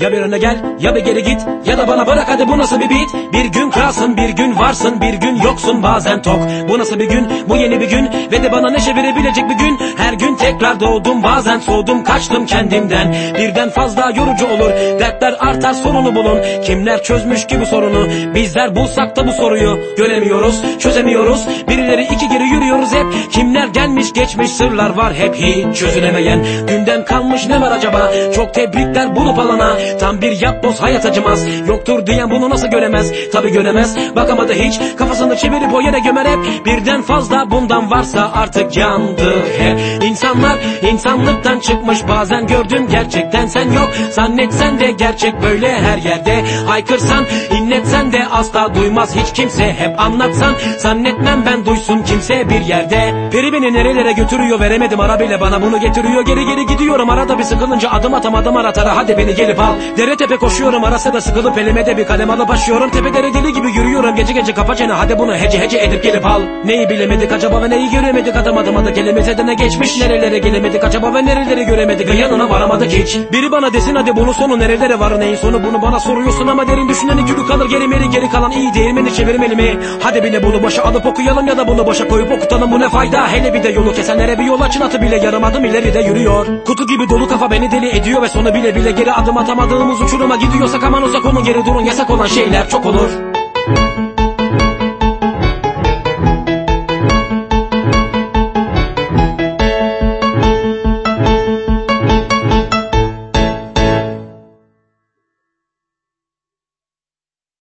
Ya bir öne gel ya bir geri git. Ya da bana bırak hadi bu nasıl bir beat? Bir gün kralsın bir gün varsın bir gün yoksun bazen tok. Bu nasıl bir gün? Bu yeni bir gün. Ve de bana neşe verebilecek bir gün. Her gün tekrar doğdum bazen soğudum kaçtım kendimden. Birden fazla yorucu olur Dertler artar sorunu bulun. Kimler çözmüş ki bu sorunu? Bizler bulsak da bu soruyu. Göremiyoruz çözemiyoruz. Birileri iki geri yürüyoruz hep. Kimler gelmiş geçmiş sırlar var hep hiç çözülemeyen. Dünden kalmış ne var acaba? Çok tebrikler bulup alana Tam bir yapboz hayat acımaz. Yoktur diyen bunu nasıl göremez? Tabi göremez. Bakamadı hiç. Kafasını çevirip o yere gömer hep. Birden fazla bundan varsa artık yandı hep. İnsanlar insanlıktan çıkmış. Bazen gördüm gerçekten sen yok. Zannetsen de gerçek böyle her yerde. Haykırsan inletsen de asla duymaz. Hiç kimse Hep anlatsan. Zannetmem ben duysun kimse bir yerde. Peri beni nerelere götürüyor veremedim. Arabayla bana bunu getiriyor. Geri geri gidiyorum. Arada bir sıkılınca adım atamadım aratara hadi beni gelip al Dere tepe koşuyorum ara sıra sıkılıp elime de bir kalem alıp başlıyorum Tepelere deli gibi yürüyorum gece gece kafa çene. Hadi bunu hece hece edip gelip al. Neyi bilemedik acaba ve neyi göremedik? Adım adım adı kelimize de ne geçmiş. Nerelere gelemedik acaba ve nereleri göremedik? Yanına varamadık hiç. Biri bana desin hadi bunun sonu nerelere var neyin sonu? Bunu bana soruyorsun ama derin düşünen gülü kalır geri meri. Geri kalan iyi değirmeni çevirmeli mi? Hadi bile bunu başa alıp okuyalım ya da bunu başa koyup okutalım. Bu ne fayda? Hele bir de yolu kesenlere bir yol açın. Atı bile yarım adım ileride yürüyor. Kutu gibi dolu kafa beni deli ediyor ve sonu bile bile geri adım atamadığımız uçuruma gidiyorsak aman uzak olun geri durun. Yasak olan şeyler çok olur